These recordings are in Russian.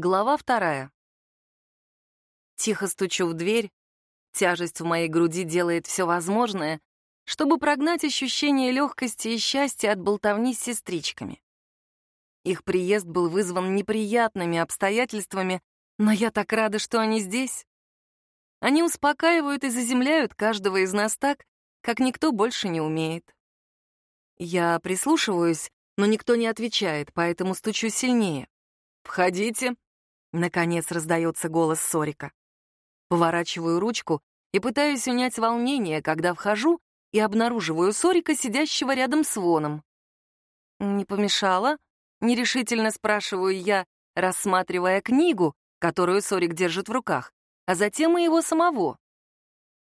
Глава вторая. Тихо стучу в дверь. Тяжесть в моей груди делает все возможное, чтобы прогнать ощущение легкости и счастья от болтовни с сестричками. Их приезд был вызван неприятными обстоятельствами, но я так рада, что они здесь. Они успокаивают и заземляют каждого из нас так, как никто больше не умеет. Я прислушиваюсь, но никто не отвечает, поэтому стучу сильнее. «Входите», Наконец раздается голос Сорика. Поворачиваю ручку и пытаюсь унять волнение, когда вхожу и обнаруживаю Сорика, сидящего рядом с Воном. «Не помешало?» — нерешительно спрашиваю я, рассматривая книгу, которую Сорик держит в руках, а затем и его самого.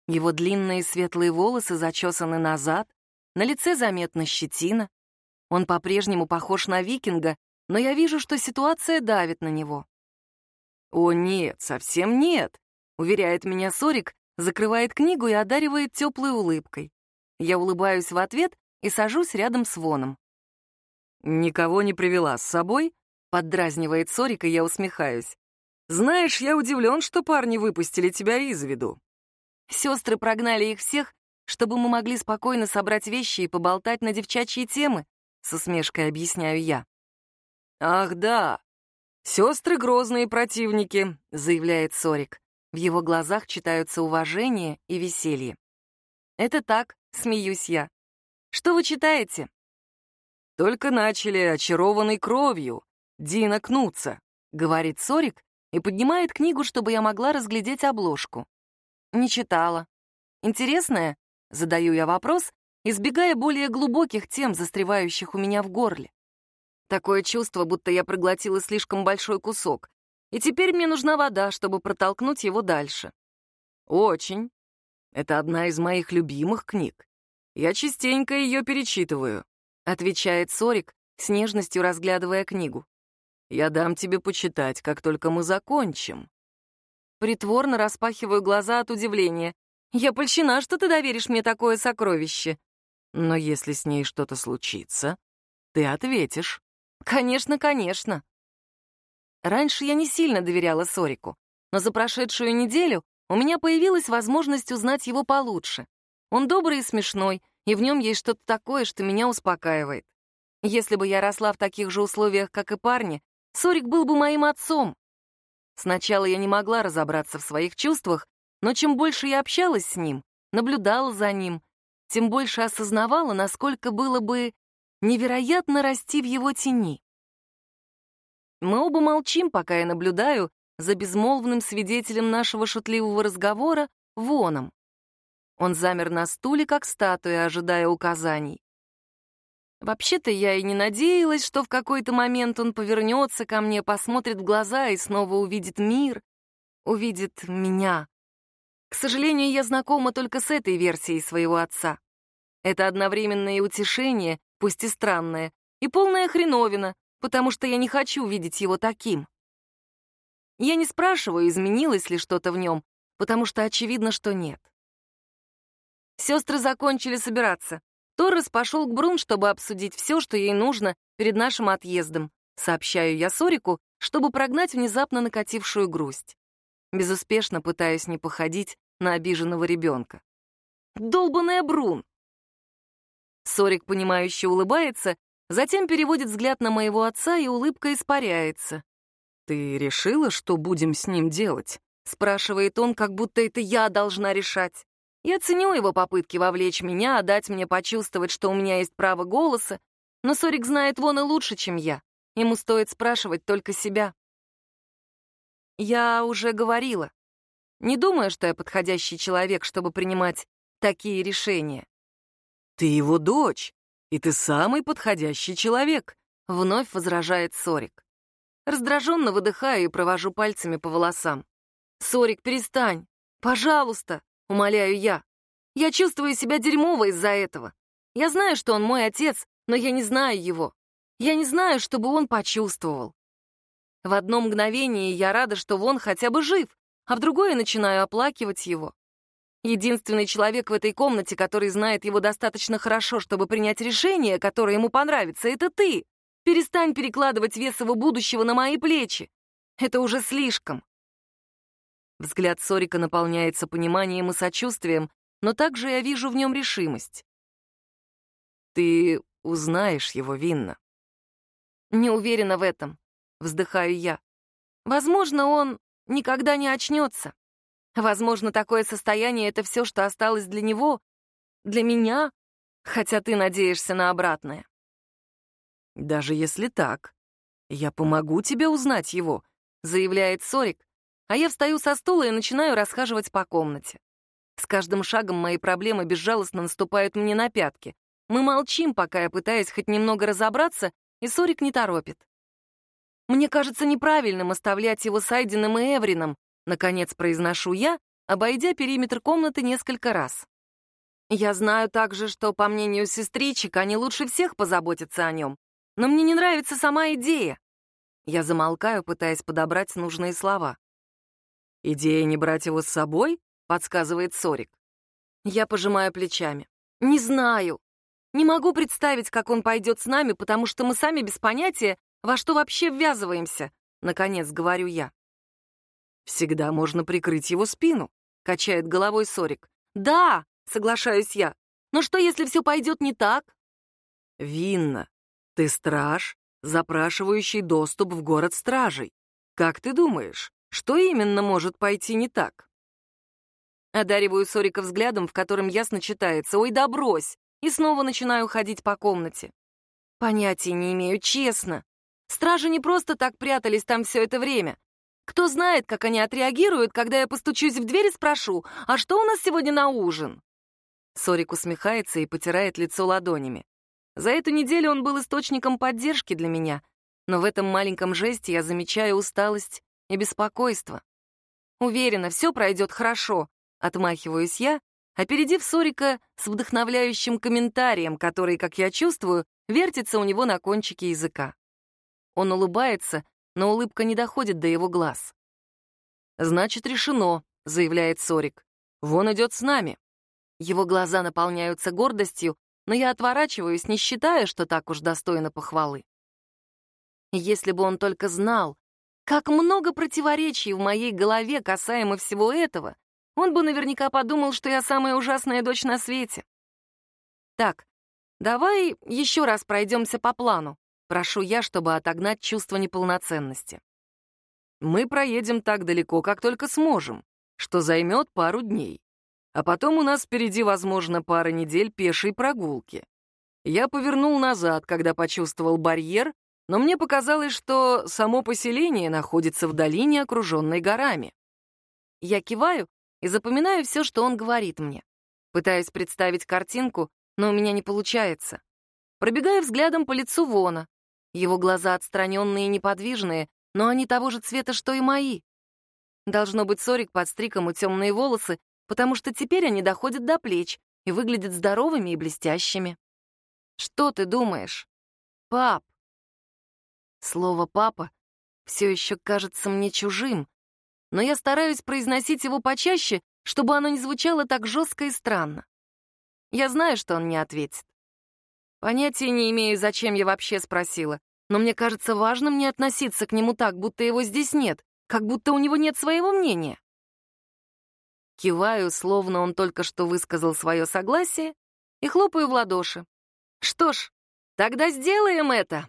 Его длинные светлые волосы зачесаны назад, на лице заметна щетина. Он по-прежнему похож на викинга, но я вижу, что ситуация давит на него. «О, нет, совсем нет», — уверяет меня Сорик, закрывает книгу и одаривает теплой улыбкой. Я улыбаюсь в ответ и сажусь рядом с Воном. «Никого не привела с собой?» — поддразнивает Сорик, и я усмехаюсь. «Знаешь, я удивлен, что парни выпустили тебя из виду». Сестры прогнали их всех, чтобы мы могли спокойно собрать вещи и поболтать на девчачьи темы, с усмешкой объясняю я. «Ах да, «Сестры — грозные противники», — заявляет Сорик. В его глазах читаются уважение и веселье. «Это так», — смеюсь я. «Что вы читаете?» «Только начали очарованной кровью. Дина Кнуца», — говорит Сорик и поднимает книгу, чтобы я могла разглядеть обложку. «Не читала. Интересная?» — задаю я вопрос, избегая более глубоких тем, застревающих у меня в горле. Такое чувство, будто я проглотила слишком большой кусок. И теперь мне нужна вода, чтобы протолкнуть его дальше. Очень. Это одна из моих любимых книг. Я частенько ее перечитываю, отвечает Сорик, с нежностью разглядывая книгу. Я дам тебе почитать, как только мы закончим. Притворно распахиваю глаза от удивления. Я польщена, что ты доверишь мне такое сокровище. Но если с ней что-то случится, ты ответишь. Конечно, конечно. Раньше я не сильно доверяла Сорику, но за прошедшую неделю у меня появилась возможность узнать его получше. Он добрый и смешной, и в нем есть что-то такое, что меня успокаивает. Если бы я росла в таких же условиях, как и парни, Сорик был бы моим отцом. Сначала я не могла разобраться в своих чувствах, но чем больше я общалась с ним, наблюдала за ним, тем больше осознавала, насколько было бы невероятно расти в его тени. Мы оба молчим, пока я наблюдаю за безмолвным свидетелем нашего шутливого разговора Воном. Он замер на стуле, как статуя, ожидая указаний. Вообще-то я и не надеялась, что в какой-то момент он повернется ко мне, посмотрит в глаза и снова увидит мир, увидит меня. К сожалению, я знакома только с этой версией своего отца. Это одновременное утешение пусть и странное, и полная хреновина, потому что я не хочу видеть его таким. Я не спрашиваю, изменилось ли что-то в нем, потому что очевидно, что нет. Сестры закончили собираться. Торрес пошел к Брун, чтобы обсудить все, что ей нужно перед нашим отъездом. Сообщаю я Сорику, чтобы прогнать внезапно накатившую грусть. Безуспешно пытаюсь не походить на обиженного ребенка. Долбаная Брун! Сорик, понимающе улыбается, затем переводит взгляд на моего отца, и улыбка испаряется. «Ты решила, что будем с ним делать?» — спрашивает он, как будто это я должна решать. Я ценю его попытки вовлечь меня, дать мне почувствовать, что у меня есть право голоса, но Сорик знает вон и лучше, чем я. Ему стоит спрашивать только себя. Я уже говорила. Не думаю, что я подходящий человек, чтобы принимать такие решения. «Ты его дочь, и ты самый подходящий человек», — вновь возражает Сорик. Раздраженно выдыхаю и провожу пальцами по волосам. «Сорик, перестань! Пожалуйста!» — умоляю я. «Я чувствую себя дерьмово из-за этого. Я знаю, что он мой отец, но я не знаю его. Я не знаю, чтобы он почувствовал». В одно мгновение я рада, что Вон хотя бы жив, а в другое начинаю оплакивать его. Единственный человек в этой комнате, который знает его достаточно хорошо, чтобы принять решение, которое ему понравится, это ты. Перестань перекладывать вес его будущего на мои плечи. Это уже слишком. Взгляд Сорика наполняется пониманием и сочувствием, но также я вижу в нем решимость. Ты узнаешь его, Винна. Не уверена в этом, вздыхаю я. Возможно, он никогда не очнется. Возможно, такое состояние — это все, что осталось для него, для меня, хотя ты надеешься на обратное. Даже если так, я помогу тебе узнать его, заявляет Сорик, а я встаю со стула и начинаю расхаживать по комнате. С каждым шагом мои проблемы безжалостно наступают мне на пятки. Мы молчим, пока я пытаюсь хоть немного разобраться, и Сорик не торопит. Мне кажется неправильным оставлять его с Айденом и Эврином, наконец произношу я, обойдя периметр комнаты несколько раз. Я знаю также, что, по мнению сестричек, они лучше всех позаботятся о нем, но мне не нравится сама идея. Я замолкаю, пытаясь подобрать нужные слова. «Идея не брать его с собой?» — подсказывает Сорик. Я пожимаю плечами. «Не знаю. Не могу представить, как он пойдет с нами, потому что мы сами без понятия, во что вообще ввязываемся», — наконец говорю я. «Всегда можно прикрыть его спину», — качает головой Сорик. «Да», — соглашаюсь я. «Но что, если все пойдет не так?» «Винна, ты страж, запрашивающий доступ в город стражей. Как ты думаешь, что именно может пойти не так? Одариваю Сорика взглядом, в котором ясно читается «Ой, да брось!» и снова начинаю ходить по комнате. Понятия не имею, честно. Стражи не просто так прятались там все это время. Кто знает, как они отреагируют, когда я постучусь в дверь и спрошу, «А что у нас сегодня на ужин?» Сорик усмехается и потирает лицо ладонями. За эту неделю он был источником поддержки для меня, но в этом маленьком жесте я замечаю усталость и беспокойство. Уверена, все пройдет хорошо, отмахиваюсь я, опередив Сорика с вдохновляющим комментарием, который, как я чувствую, вертится у него на кончике языка. Он улыбается, но улыбка не доходит до его глаз. «Значит, решено», — заявляет Сорик. «Вон идет с нами». Его глаза наполняются гордостью, но я отворачиваюсь, не считая, что так уж достойно похвалы. Если бы он только знал, как много противоречий в моей голове касаемо всего этого, он бы наверняка подумал, что я самая ужасная дочь на свете. Так, давай еще раз пройдемся по плану. Прошу я, чтобы отогнать чувство неполноценности. Мы проедем так далеко, как только сможем, что займет пару дней. А потом у нас впереди, возможно, пара недель пешей прогулки. Я повернул назад, когда почувствовал барьер, но мне показалось, что само поселение находится в долине, окруженной горами. Я киваю и запоминаю все, что он говорит мне. Пытаюсь представить картинку, но у меня не получается. Пробегаю взглядом по лицу Вона. Его глаза отстраненные и неподвижные, но они того же цвета, что и мои. Должно быть, Сорик подстриг ему темные волосы потому что теперь они доходят до плеч и выглядят здоровыми и блестящими. Что ты думаешь? Пап. Слово «папа» все еще кажется мне чужим, но я стараюсь произносить его почаще, чтобы оно не звучало так жестко и странно. Я знаю, что он не ответит. Понятия не имею, зачем я вообще спросила, но мне кажется важным не относиться к нему так, будто его здесь нет, как будто у него нет своего мнения. Киваю, словно он только что высказал свое согласие, и хлопаю в ладоши. Что ж, тогда сделаем это.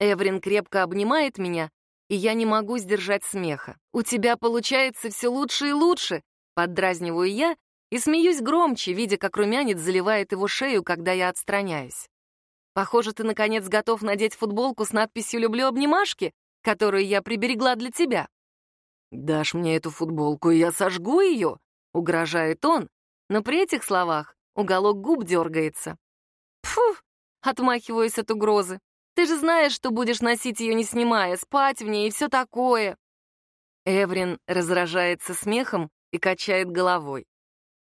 Эврин крепко обнимает меня, и я не могу сдержать смеха. «У тебя получается все лучше и лучше», — поддразниваю я и смеюсь громче, видя, как румянец заливает его шею, когда я отстраняюсь. «Похоже, ты, наконец, готов надеть футболку с надписью «Люблю обнимашки», которую я приберегла для тебя». «Дашь мне эту футболку, и я сожгу ее!» — угрожает он, но при этих словах уголок губ дергается. «Пфу!» — отмахиваюсь от угрозы. «Ты же знаешь, что будешь носить ее не снимая, спать в ней и все такое!» Эврин разражается смехом и качает головой.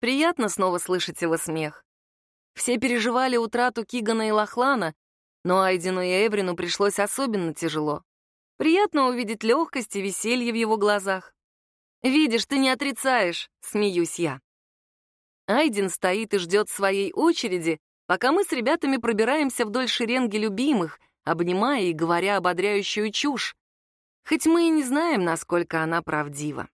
Приятно снова слышать его смех. Все переживали утрату Кигана и Лохлана, но Айдину и Эврину пришлось особенно тяжело. Приятно увидеть легкость и веселье в его глазах. «Видишь, ты не отрицаешь», — смеюсь я. Айден стоит и ждет своей очереди, пока мы с ребятами пробираемся вдоль шеренги любимых, обнимая и говоря ободряющую чушь. хоть мы и не знаем, насколько она правдива.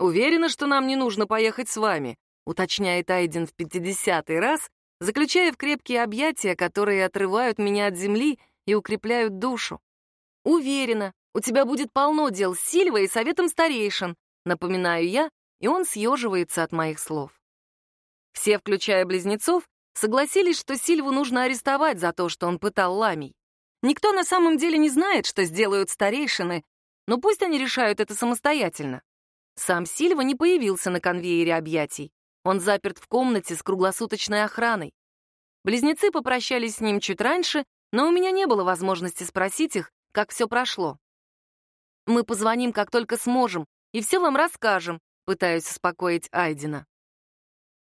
«Уверена, что нам не нужно поехать с вами», уточняет Айден в пятидесятый раз, заключая в крепкие объятия, которые отрывают меня от земли и укрепляют душу. «Уверена, у тебя будет полно дел с Сильвой и советом старейшин», напоминаю я, и он съеживается от моих слов. Все, включая близнецов, согласились, что Сильву нужно арестовать за то, что он пытал ламий. Никто на самом деле не знает, что сделают старейшины, но пусть они решают это самостоятельно. Сам Сильва не появился на конвейере объятий. Он заперт в комнате с круглосуточной охраной. Близнецы попрощались с ним чуть раньше, но у меня не было возможности спросить их, как все прошло. «Мы позвоним, как только сможем, и все вам расскажем», пытаюсь успокоить Айдена.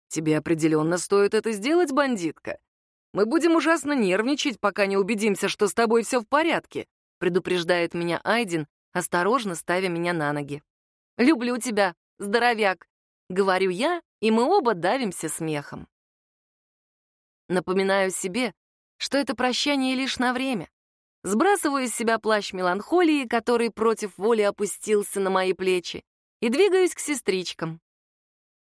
«Тебе определенно стоит это сделать, бандитка. Мы будем ужасно нервничать, пока не убедимся, что с тобой все в порядке», предупреждает меня Айден, осторожно ставя меня на ноги. «Люблю тебя, здоровяк», — говорю я, и мы оба давимся смехом. Напоминаю себе, что это прощание лишь на время. Сбрасываю из себя плащ меланхолии, который против воли опустился на мои плечи, и двигаюсь к сестричкам.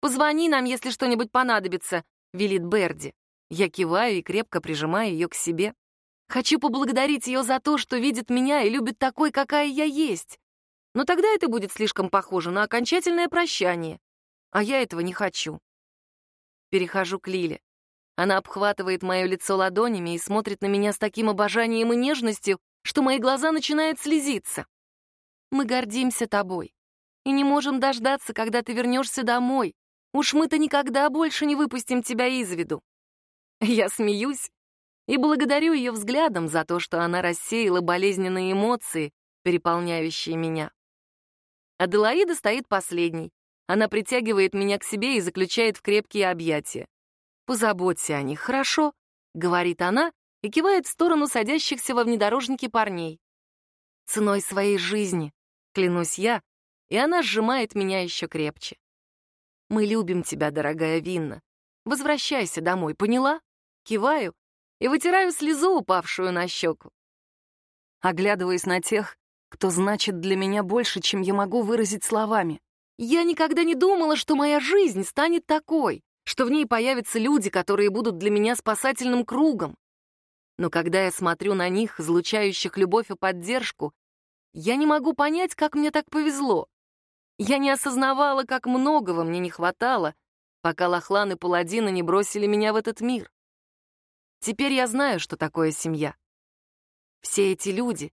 «Позвони нам, если что-нибудь понадобится», — велит Берди. Я киваю и крепко прижимаю ее к себе. Хочу поблагодарить ее за то, что видит меня и любит такой, какая я есть. Но тогда это будет слишком похоже на окончательное прощание. А я этого не хочу. Перехожу к Лиле. Она обхватывает мое лицо ладонями и смотрит на меня с таким обожанием и нежностью, что мои глаза начинают слезиться. Мы гордимся тобой и не можем дождаться, когда ты вернешься домой, Уж мы-то никогда больше не выпустим тебя из виду. Я смеюсь и благодарю ее взглядом за то, что она рассеяла болезненные эмоции, переполняющие меня. Аделаида стоит последней. Она притягивает меня к себе и заключает в крепкие объятия. «Позаботься о них, хорошо?» — говорит она и кивает в сторону садящихся во внедорожнике парней. «Ценой своей жизни», — клянусь я, и она сжимает меня еще крепче. Мы любим тебя, дорогая Винна. Возвращайся домой, поняла? Киваю и вытираю слезу, упавшую на щеку. Оглядываясь на тех, кто значит для меня больше, чем я могу выразить словами. Я никогда не думала, что моя жизнь станет такой, что в ней появятся люди, которые будут для меня спасательным кругом. Но когда я смотрю на них, излучающих любовь и поддержку, я не могу понять, как мне так повезло. Я не осознавала, как многого мне не хватало, пока Лохлан и Паладины не бросили меня в этот мир. Теперь я знаю, что такое семья. Все эти люди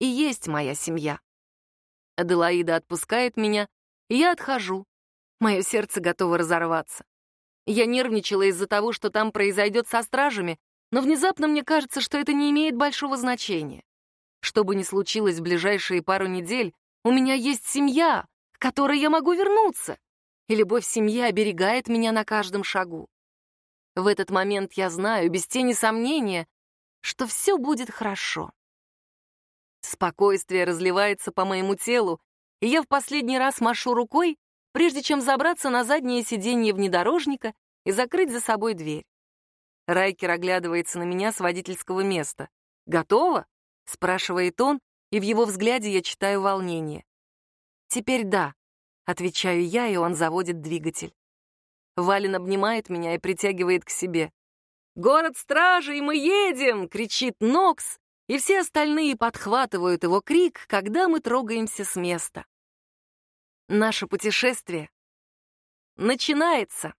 и есть моя семья. Аделаида отпускает меня, и я отхожу. Мое сердце готово разорваться. Я нервничала из-за того, что там произойдет со стражами, но внезапно мне кажется, что это не имеет большого значения. Что бы ни случилось в ближайшие пару недель, у меня есть семья, к которой я могу вернуться, и любовь семьи оберегает меня на каждом шагу. В этот момент я знаю, без тени сомнения, что все будет хорошо. Спокойствие разливается по моему телу, и я в последний раз машу рукой, прежде чем забраться на заднее сиденье внедорожника и закрыть за собой дверь. Райкер оглядывается на меня с водительского места. «Готово?» — спрашивает он, и в его взгляде я читаю волнение. «Теперь да», — отвечаю я, и он заводит двигатель. Вален обнимает меня и притягивает к себе. «Город стражей, мы едем!» — кричит Нокс, и все остальные подхватывают его крик, когда мы трогаемся с места. Наше путешествие начинается.